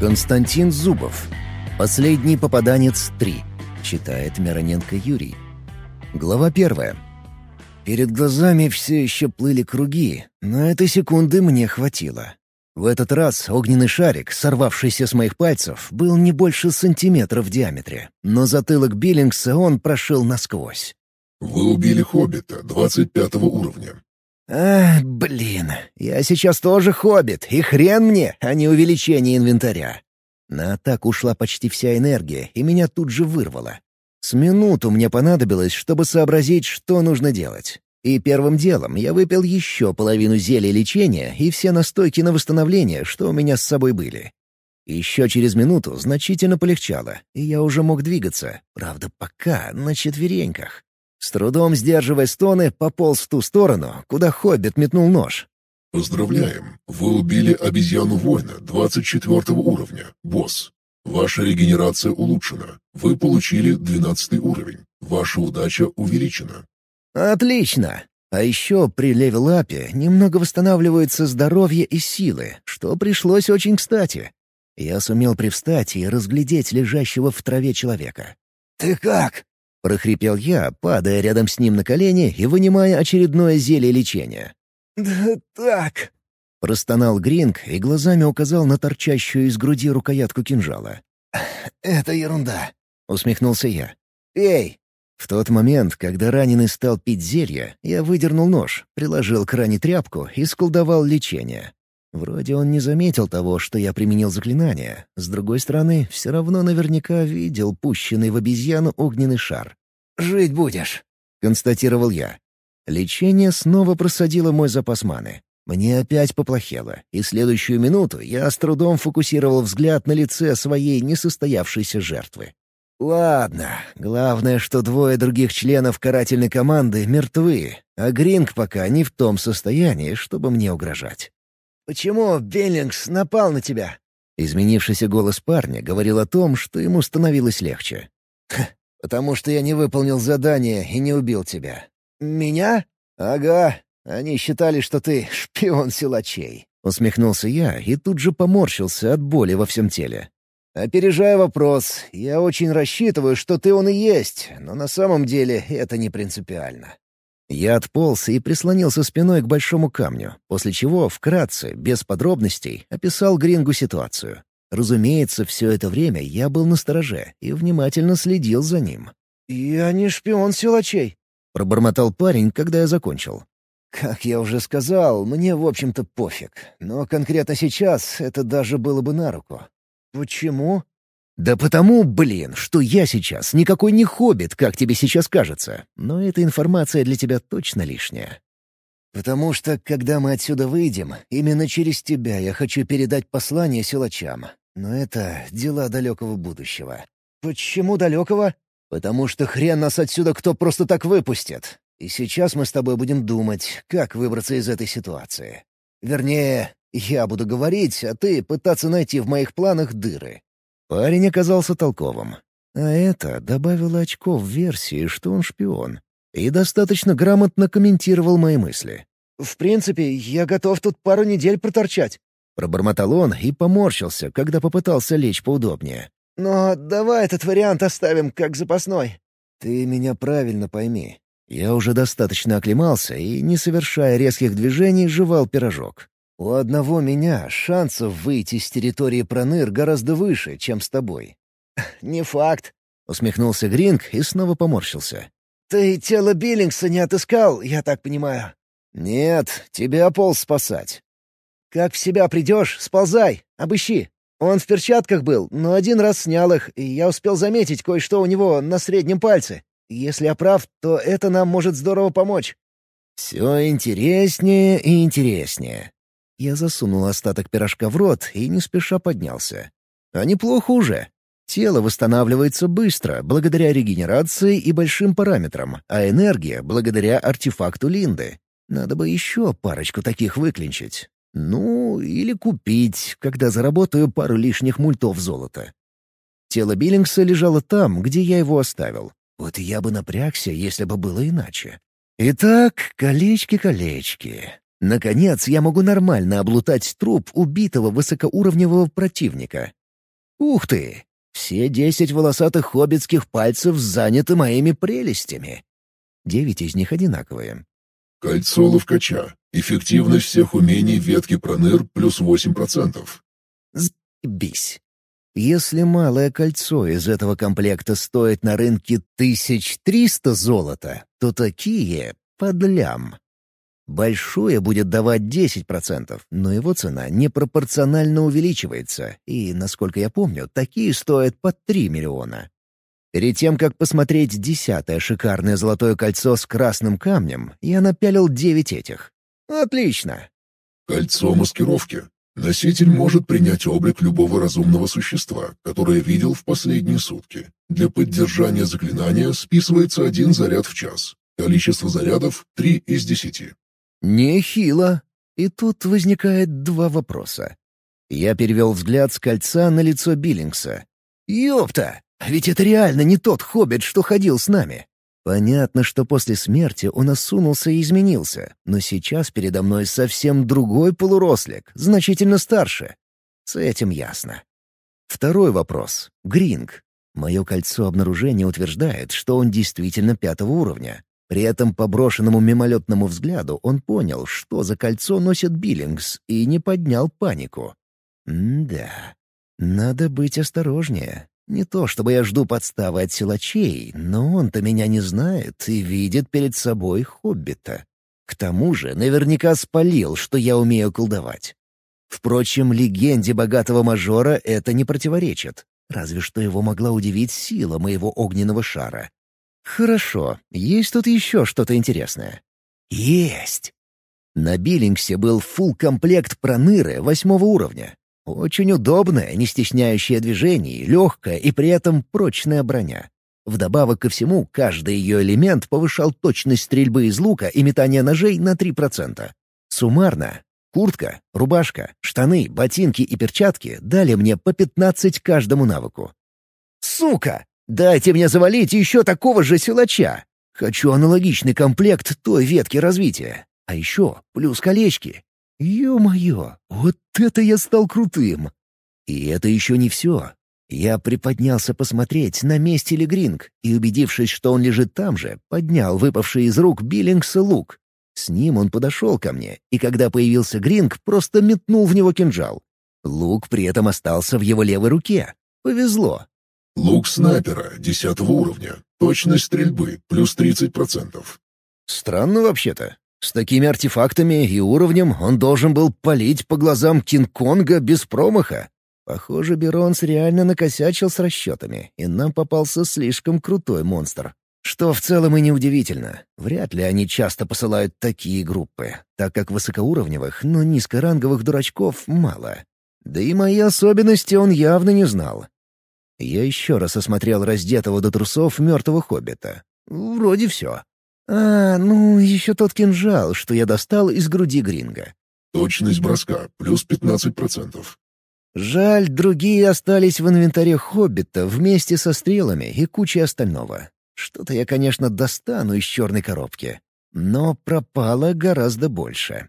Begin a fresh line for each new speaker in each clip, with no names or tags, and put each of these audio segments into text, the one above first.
Константин Зубов. Последний попаданец 3. Читает Мироненко Юрий. Глава первая. Перед глазами все еще плыли круги, но этой секунды мне хватило. В этот раз огненный шарик, сорвавшийся с моих пальцев, был не больше сантиметра в диаметре, но затылок Биллингса он прошил насквозь.
«Вы убили Хоббита 25 уровня.
А, блин, я сейчас тоже хоббит, и хрен мне, а не увеличение инвентаря. На атаку ушла почти вся энергия, и меня тут же вырвало. С минуту мне понадобилось, чтобы сообразить, что нужно делать. И первым делом я выпил еще половину зелья лечения и все настойки на восстановление, что у меня с собой были. Еще через минуту значительно полегчало, и я уже мог двигаться, правда, пока на четвереньках. С трудом сдерживая стоны, пополз в ту сторону, куда хоббит метнул нож.
«Поздравляем! Вы убили обезьяну-воина 24 уровня, босс. Ваша регенерация улучшена. Вы получили 12 уровень. Ваша удача увеличена».
«Отлично! А еще при левелапе немного восстанавливается здоровье и силы, что пришлось очень кстати. Я сумел привстать и разглядеть лежащего в траве человека. «Ты как?» — прохрипел я, падая рядом с ним на колени и вынимая очередное зелье лечения. «Да так...» — простонал Гринг и глазами указал на торчащую из груди рукоятку кинжала. «Это ерунда», — усмехнулся я. «Эй!» В тот момент, когда раненый стал пить зелье, я выдернул нож, приложил к ране тряпку и сколдовал лечение. Вроде он не заметил того, что я применил заклинание. С другой стороны, все равно наверняка видел пущенный в обезьяну огненный шар. «Жить будешь», — констатировал я. Лечение снова просадило мой запас маны. Мне опять поплохело, и следующую минуту я с трудом фокусировал взгляд на лице своей несостоявшейся жертвы. Ладно, главное, что двое других членов карательной команды мертвы, а Гринг пока не в том состоянии, чтобы мне угрожать. «Почему Беллингс напал на тебя?» Изменившийся голос парня говорил о том, что ему становилось легче. «Потому что я не выполнил задание и не убил тебя». «Меня?» «Ага. Они считали, что ты шпион силачей». Усмехнулся я и тут же поморщился от боли во всем теле. «Опережая вопрос, я очень рассчитываю, что ты он и есть, но на самом деле это не принципиально. Я отполз и прислонился спиной к большому камню, после чего, вкратце, без подробностей, описал Грингу ситуацию. Разумеется, все это время я был на стороже и внимательно следил за ним. «Я не шпион силачей», — пробормотал парень, когда я закончил. «Как я уже сказал, мне, в общем-то, пофиг. Но конкретно сейчас это даже было бы на руку». «Почему?» «Да потому, блин, что я сейчас никакой не хоббит, как тебе сейчас кажется. Но эта информация для тебя точно лишняя». «Потому что, когда мы отсюда выйдем, именно через тебя я хочу передать послание силачам. Но это дела далекого будущего». «Почему далекого?» «Потому что хрен нас отсюда кто просто так выпустит. И сейчас мы с тобой будем думать, как выбраться из этой ситуации. Вернее, я буду говорить, а ты пытаться найти в моих планах дыры. Парень оказался толковым. А это добавило очков в версии, что он шпион. И достаточно грамотно комментировал мои мысли. «В принципе, я готов тут пару недель проторчать». Пробормотал он и поморщился, когда попытался лечь поудобнее. «Но давай этот вариант оставим как запасной». «Ты меня правильно пойми. Я уже достаточно оклемался и, не совершая резких движений, жевал пирожок. У одного меня шансов выйти с территории Проныр гораздо выше, чем с тобой». «Не факт», — усмехнулся Гринг и снова поморщился. «Ты тело Биллингса не отыскал, я так понимаю?» «Нет, тебя полз спасать». «Как в себя придешь, сползай, обыщи. Он в перчатках был, но один раз снял их, и я успел заметить кое-что у него на среднем пальце. Если я прав, то это нам может здорово помочь». «Все интереснее и интереснее. Я засунул остаток пирожка в рот и не спеша поднялся. А неплохо уже. Тело восстанавливается быстро, благодаря регенерации и большим параметрам, а энергия — благодаря артефакту Линды. Надо бы еще парочку таких выклинчить. Ну, или купить, когда заработаю пару лишних мультов золота. Тело Биллингса лежало там, где я его оставил. Вот я бы напрягся, если бы было иначе. Итак, колечки-колечки. Наконец, я могу нормально облутать труп убитого высокоуровневого противника. Ух ты! Все десять волосатых хоббитских пальцев заняты моими прелестями. Девять из них одинаковые.
Кольцо ловкача. Эффективность всех умений ветки проныр плюс 8%.
Бись. Если малое кольцо из этого комплекта стоит на рынке 1300 золота, то такие — под лям. Большое будет давать 10%, но его цена непропорционально увеличивается, и, насколько я помню, такие стоят по 3 миллиона. Перед тем, как посмотреть десятое шикарное золотое кольцо с красным камнем, я напялил девять этих. Отлично.
Кольцо маскировки. Носитель может принять облик любого разумного существа, которое видел в последние сутки. Для поддержания заклинания списывается один заряд в час. Количество зарядов — три из десяти.
Нехило. И тут возникает два вопроса. Я перевел взгляд с кольца на лицо Биллингса. «Ёпта! Ведь это реально не тот хоббит, что ходил с нами!» Понятно, что после смерти он осунулся и изменился, но сейчас передо мной совсем другой полурослик, значительно старше. С этим ясно. Второй вопрос. Гринг. Мое кольцо обнаружения утверждает, что он действительно пятого уровня. При этом по брошенному мимолетному взгляду он понял, что за кольцо носит Биллингс, и не поднял панику. М-да. Надо быть осторожнее. Не то чтобы я жду подставы от силачей, но он-то меня не знает и видит перед собой хоббита. К тому же наверняка спалил, что я умею колдовать. Впрочем, легенде богатого мажора это не противоречит. Разве что его могла удивить сила моего огненного шара. Хорошо, есть тут еще что-то интересное. Есть! На Биллингсе был фулл комплект проныры восьмого уровня. Очень удобная, не стесняющая движений, легкая и при этом прочная броня. Вдобавок ко всему, каждый ее элемент повышал точность стрельбы из лука и метания ножей на 3%. Суммарно, куртка, рубашка, штаны, ботинки и перчатки дали мне по 15 каждому навыку. Сука! Дайте мне завалить еще такого же силача. Хочу аналогичный комплект той ветки развития. А еще плюс колечки. Ё-моё, вот это я стал крутым! И это еще не все. Я приподнялся посмотреть, на месте ли Гринг, и, убедившись, что он лежит там же, поднял выпавший из рук Биллингса лук. С ним он подошел ко мне, и когда появился Гринг, просто метнул в него кинжал. Лук при этом остался в его левой руке. Повезло.
Лук снайпера, десятого уровня. Точность стрельбы, плюс 30%.
Странно вообще-то. С такими артефактами и уровнем он должен был палить по глазам Кинг-Конга без промаха. Похоже, Беронс реально накосячил с расчетами, и нам попался слишком крутой монстр. Что в целом и неудивительно. Вряд ли они часто посылают такие группы, так как высокоуровневых, но низкоранговых дурачков мало. Да и мои особенности он явно не знал. Я еще раз осмотрел раздетого до трусов мертвого хоббита. Вроде все. А, ну, еще тот кинжал, что я достал из груди Гринга.
Точность броска плюс 15%.
Жаль, другие остались в инвентаре хоббита вместе со стрелами и кучей остального. Что-то я, конечно, достану из черной коробки. Но пропало гораздо больше.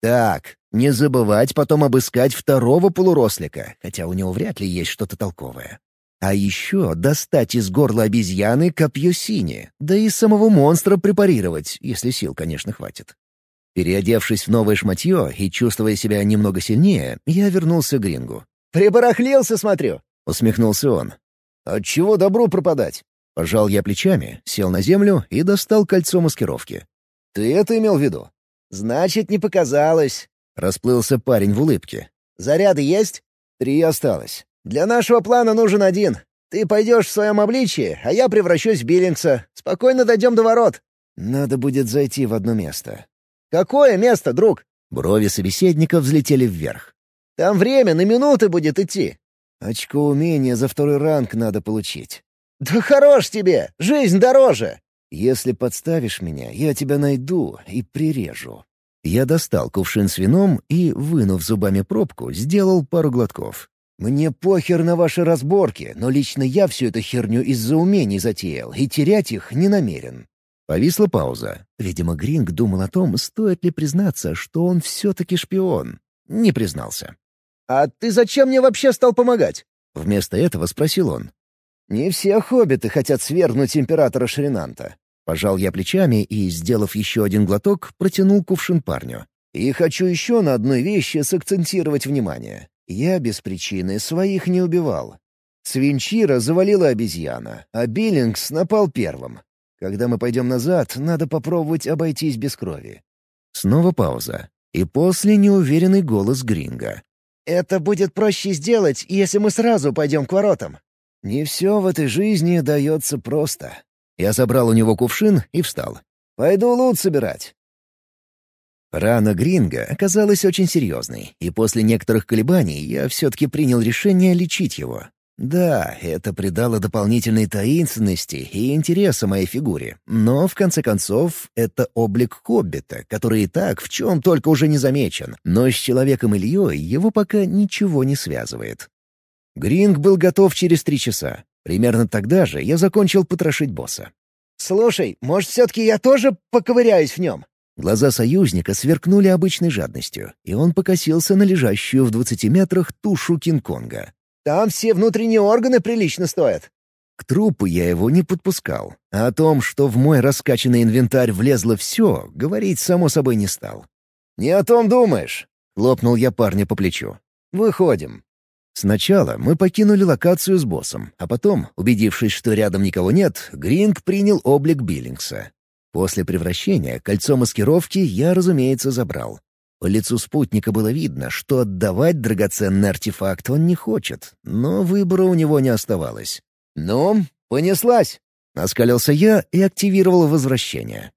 Так, не забывать потом обыскать второго полурослика, хотя у него вряд ли есть что-то толковое. А еще достать из горла обезьяны копье синее, да и самого монстра препарировать, если сил, конечно, хватит. Переодевшись в новое шматье и чувствуя себя немного сильнее, я вернулся к Грингу. «Прибарахлился, смотрю!» — усмехнулся он. «Отчего добру пропадать?» Пожал я плечами, сел на землю и достал кольцо маскировки. «Ты это имел в виду?» «Значит, не показалось», — расплылся парень в улыбке. «Заряды есть?» «Три осталось. Для нашего плана нужен один. Ты пойдешь в своем обличии, а я превращусь в Биллингса. Спокойно дойдем до ворот». «Надо будет зайти в одно место». «Какое место, друг?» Брови собеседника взлетели вверх. «Там время на минуты будет идти». «Очко умения за второй ранг надо получить». «Да хорош тебе! Жизнь дороже!» Если подставишь меня, я тебя найду и прирежу». Я достал кувшин с вином и, вынув зубами пробку, сделал пару глотков. «Мне похер на ваши разборки, но лично я всю эту херню из-за умений затеял, и терять их не намерен». Повисла пауза. Видимо, Гринг думал о том, стоит ли признаться, что он все-таки шпион. Не признался. «А ты зачем мне вообще стал помогать?» Вместо этого спросил он. «Не все хоббиты хотят свергнуть императора Шринанта». Пожал я плечами и, сделав еще один глоток, протянул кувшин парню. «И хочу еще на одной вещи сакцентировать внимание. Я без причины своих не убивал. Свинчира завалила обезьяна, а Биллингс напал первым. Когда мы пойдем назад, надо попробовать обойтись без крови». Снова пауза. И после неуверенный голос Гринга. «Это будет проще сделать, если мы сразу пойдем к воротам». «Не все в этой жизни дается просто». Я забрал у него кувшин и встал. «Пойду лут собирать». Рана Гринга оказалась очень серьезной, и после некоторых колебаний я все-таки принял решение лечить его. Да, это придало дополнительной таинственности и интереса моей фигуре, но, в конце концов, это облик хоббита, который и так в чем только уже не замечен, но с человеком Ильей его пока ничего не связывает. Гринг был готов через три часа. Примерно тогда же я закончил потрошить босса. «Слушай, может, все-таки я тоже поковыряюсь в нем?» Глаза союзника сверкнули обычной жадностью, и он покосился на лежащую в двадцати метрах тушу Кинг-Конга. Там все внутренние органы прилично стоят». К трупу я его не подпускал, а о том, что в мой раскачанный инвентарь влезло все, говорить само собой не стал. «Не о том думаешь», — хлопнул я парня по плечу. «Выходим». Сначала мы покинули локацию с боссом, а потом, убедившись, что рядом никого нет, Гринг принял облик Биллингса. После превращения кольцо маскировки я, разумеется, забрал. По лицу спутника было видно, что отдавать драгоценный артефакт он не хочет, но выбора у него не оставалось. «Ну, понеслась!» — оскалился я и активировал возвращение.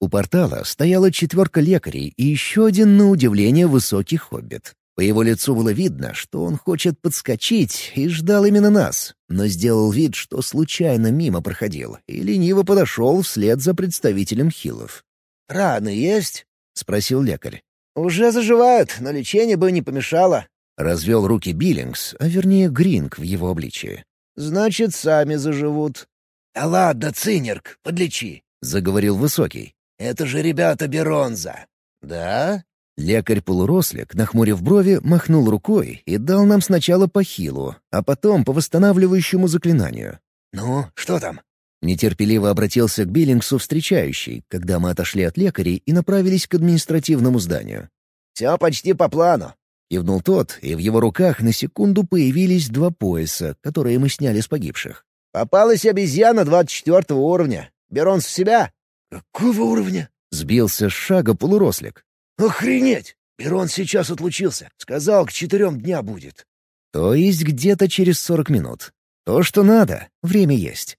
У портала стояла четверка лекарей и еще один, на удивление, высокий хоббит. По его лицу было видно, что он хочет подскочить и ждал именно нас, но сделал вид, что случайно мимо проходил и лениво подошел вслед за представителем хилов. «Раны есть?» — спросил лекарь. «Уже заживают, но лечение бы не помешало». Развел руки Биллингс, а вернее Гринг в его обличии. «Значит, сами заживут». «Да ладно, цинерк, подлечи», — заговорил Высокий. «Это же ребята Беронза». «Да?» Лекарь-полурослик, нахмурив брови, махнул рукой и дал нам сначала по хилу, а потом по восстанавливающему заклинанию. «Ну, что там?» Нетерпеливо обратился к Биллингсу встречающий, когда мы отошли от лекарей и направились к административному зданию. «Все почти по плану», — кивнул тот, и в его руках на секунду появились два пояса, которые мы сняли с погибших. «Попалась обезьяна двадцать четвертого уровня. Беронс в себя». «Какого уровня?» — сбился с шага полурослик. «Охренеть! Берон сейчас отлучился. Сказал, к четырем дня будет». «То есть где-то через сорок минут. То, что надо. Время есть».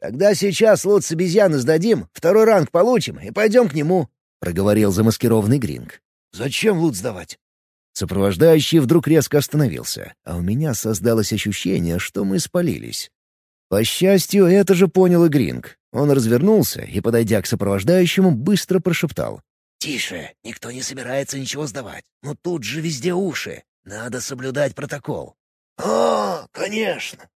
«Тогда сейчас лут с обезьяны сдадим, второй ранг получим и пойдем к нему», — проговорил замаскированный Гринг. «Зачем лут сдавать?» Сопровождающий вдруг резко остановился, а у меня создалось ощущение, что мы спалились. По счастью, это же понял и Гринг. Он развернулся и, подойдя к сопровождающему, быстро прошептал. «Тише, никто не собирается ничего сдавать. Но тут же везде уши. Надо соблюдать протокол». «А, конечно.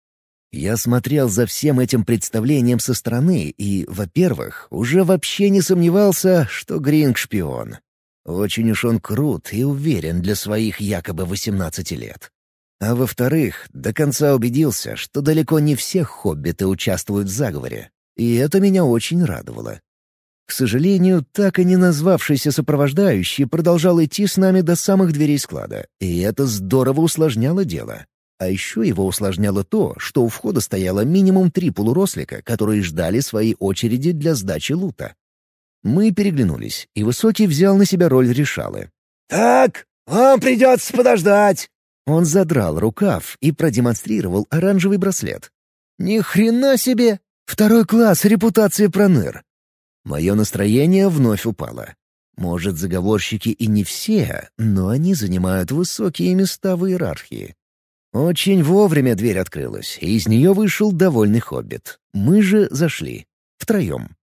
Я смотрел за всем этим представлением со стороны и, во-первых, уже вообще не сомневался, что Гринг — шпион. Очень уж он крут и уверен для своих якобы 18 лет. А во-вторых, до конца убедился, что далеко не все хоббиты участвуют в заговоре. И это меня очень радовало. К сожалению, так и не назвавшийся сопровождающий продолжал идти с нами до самых дверей склада, и это здорово усложняло дело. А еще его усложняло то, что у входа стояло минимум три полурослика, которые ждали своей очереди для сдачи лута. Мы переглянулись, и Высокий взял на себя роль решалы. «Так, вам придется подождать!» Он задрал рукав и продемонстрировал оранжевый браслет. «Ни хрена себе! Второй класс репутации проныр!» Мое настроение вновь упало. Может, заговорщики и не все, но они занимают высокие места в иерархии. Очень вовремя дверь открылась, и из нее вышел довольный хоббит. Мы же зашли. Втроем.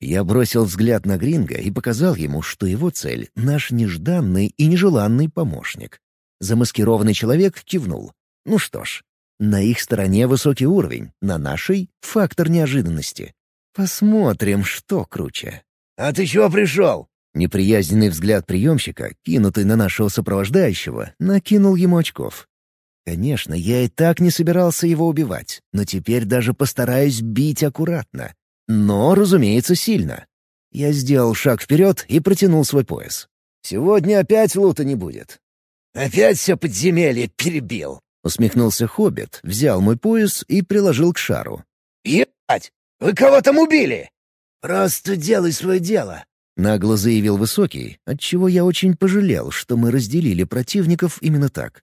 Я бросил взгляд на Гринга и показал ему, что его цель — наш нежданный и нежеланный помощник. Замаскированный человек кивнул. Ну что ж, на их стороне высокий уровень, на нашей — фактор неожиданности. Посмотрим, что круче. «А ты чего пришел?» Неприязненный взгляд приемщика, кинутый на нашего сопровождающего, накинул ему очков. Конечно, я и так не собирался его убивать, но теперь даже постараюсь бить аккуратно. Но, разумеется, сильно. Я сделал шаг вперед и протянул свой пояс. «Сегодня опять лута не будет».
«Опять все подземелье перебил», —
усмехнулся Хоббит, взял мой пояс и приложил к шару.
«Ебать! Вы кого там убили?»
«Просто делай свое дело», — нагло заявил Высокий, отчего я очень пожалел, что мы разделили противников именно так.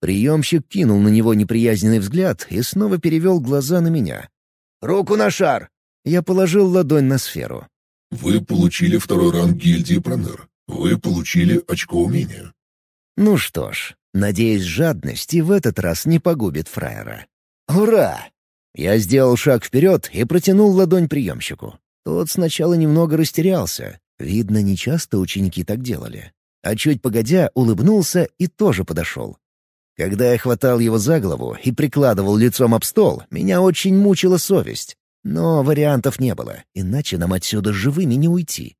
Приемщик кинул на него неприязненный взгляд и снова перевел глаза на меня. «Руку на шар!» Я положил ладонь на сферу.
«Вы получили второй ранг гильдии Пронер. Вы получили очко умения».
Ну что ж, надеюсь, жадность и в этот раз не погубит фраера. «Ура!» Я сделал шаг вперед и протянул ладонь приемщику. Тот сначала немного растерялся. Видно, нечасто ученики так делали. А чуть погодя улыбнулся и тоже подошел. Когда я хватал его за голову и прикладывал лицом об стол, меня очень мучила совесть. Но вариантов не было, иначе нам отсюда живыми не уйти.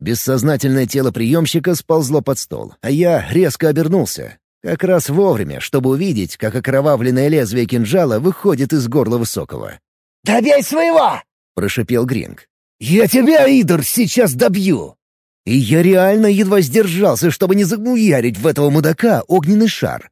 Бессознательное тело приемщика сползло под стол, а я резко обернулся. Как раз вовремя, чтобы увидеть, как окровавленное лезвие кинжала выходит из горла Высокого.
«Добей своего!»
— прошипел Гринг. «Я тебя, Идор, сейчас добью!» И я реально едва сдержался, чтобы не загуярить в этого мудака огненный шар.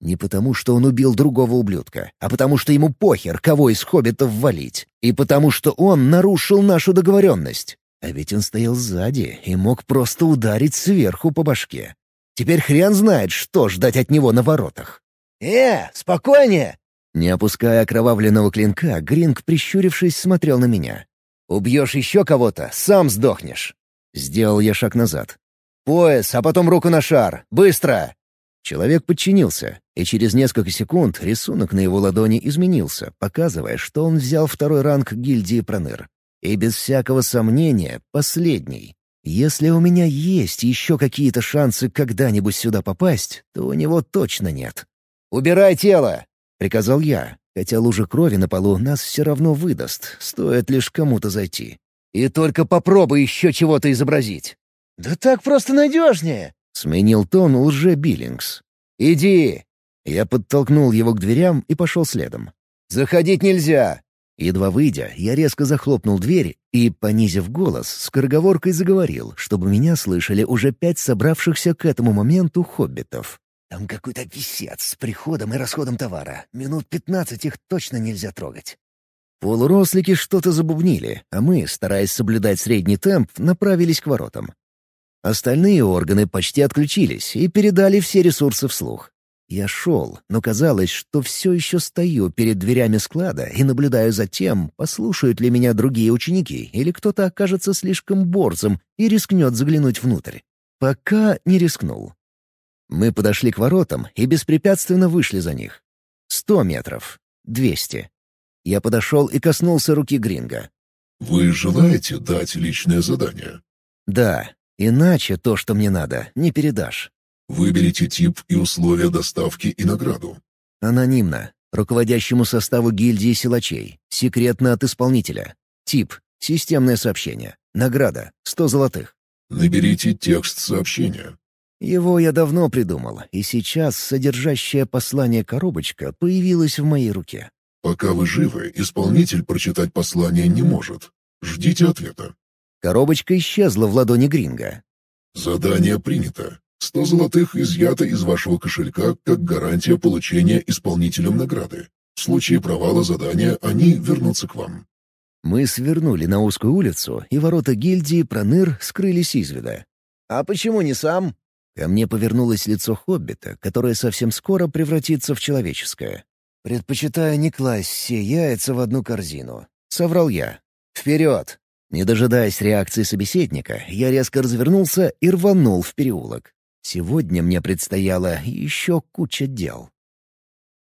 Не потому, что он убил другого ублюдка, а потому, что ему похер, кого из хоббитов валить. И потому, что он нарушил нашу договоренность. А ведь он стоял сзади и мог просто ударить сверху по башке. Теперь хрен знает, что ждать от него на воротах.
«Э, спокойнее!»
Не опуская окровавленного клинка, Гринг, прищурившись, смотрел на меня. «Убьешь еще кого-то, сам сдохнешь!» Сделал я шаг назад. «Пояс, а потом руку на шар! Быстро!» Человек подчинился, и через несколько секунд рисунок на его ладони изменился, показывая, что он взял второй ранг гильдии Проныр. И без всякого сомнения, последний. Если у меня есть еще какие-то шансы когда-нибудь сюда попасть, то у него точно нет. «Убирай тело!» — приказал я, хотя лужа крови на полу нас все равно выдаст, стоит лишь кому-то зайти. «И только попробуй еще чего-то изобразить!»
«Да так просто надежнее!»
— сменил тон лже-биллингс. «Иди!» Я подтолкнул его к дверям и пошел следом. «Заходить нельзя!» Едва выйдя, я резко захлопнул дверь и, понизив голос, скороговоркой заговорил, чтобы меня слышали уже пять собравшихся к этому моменту хоббитов. «Там какой-то писец с приходом и расходом товара. Минут пятнадцать их точно нельзя трогать». Полурослики что-то забубнили, а мы, стараясь соблюдать средний темп, направились к воротам. Остальные органы почти отключились и передали все ресурсы вслух. Я шел, но казалось, что все еще стою перед дверями склада и наблюдаю за тем, послушают ли меня другие ученики или кто-то окажется слишком борзым и рискнет заглянуть внутрь. Пока не рискнул. Мы подошли к воротам и беспрепятственно вышли за них. Сто метров. Двести. Я подошел и коснулся руки Гринга.
«Вы желаете дать личное задание?»
«Да. Иначе то, что мне надо, не передашь.
Выберите тип и условия доставки и награду.
Анонимно. Руководящему составу гильдии силачей. Секретно от исполнителя. Тип. Системное сообщение. Награда. 100 золотых.
Наберите текст сообщения.
Его я давно придумал, и сейчас содержащее послание коробочка появилась в моей руке.
Пока вы живы, исполнитель прочитать послание не может. Ждите ответа.
Коробочка исчезла в ладони Гринга.
«Задание принято. Сто золотых изъято из вашего кошелька как гарантия получения исполнителем награды. В случае провала задания они вернутся к вам».
Мы свернули на узкую улицу, и ворота гильдии Проныр скрылись из вида.
«А почему не сам?»
Ко мне повернулось лицо Хоббита, которое совсем скоро превратится в человеческое. «Предпочитаю не класть все яйца в одну корзину», — соврал я. «Вперед!» Не дожидаясь реакции собеседника, я резко развернулся и рванул в переулок. Сегодня мне предстояло еще куча дел.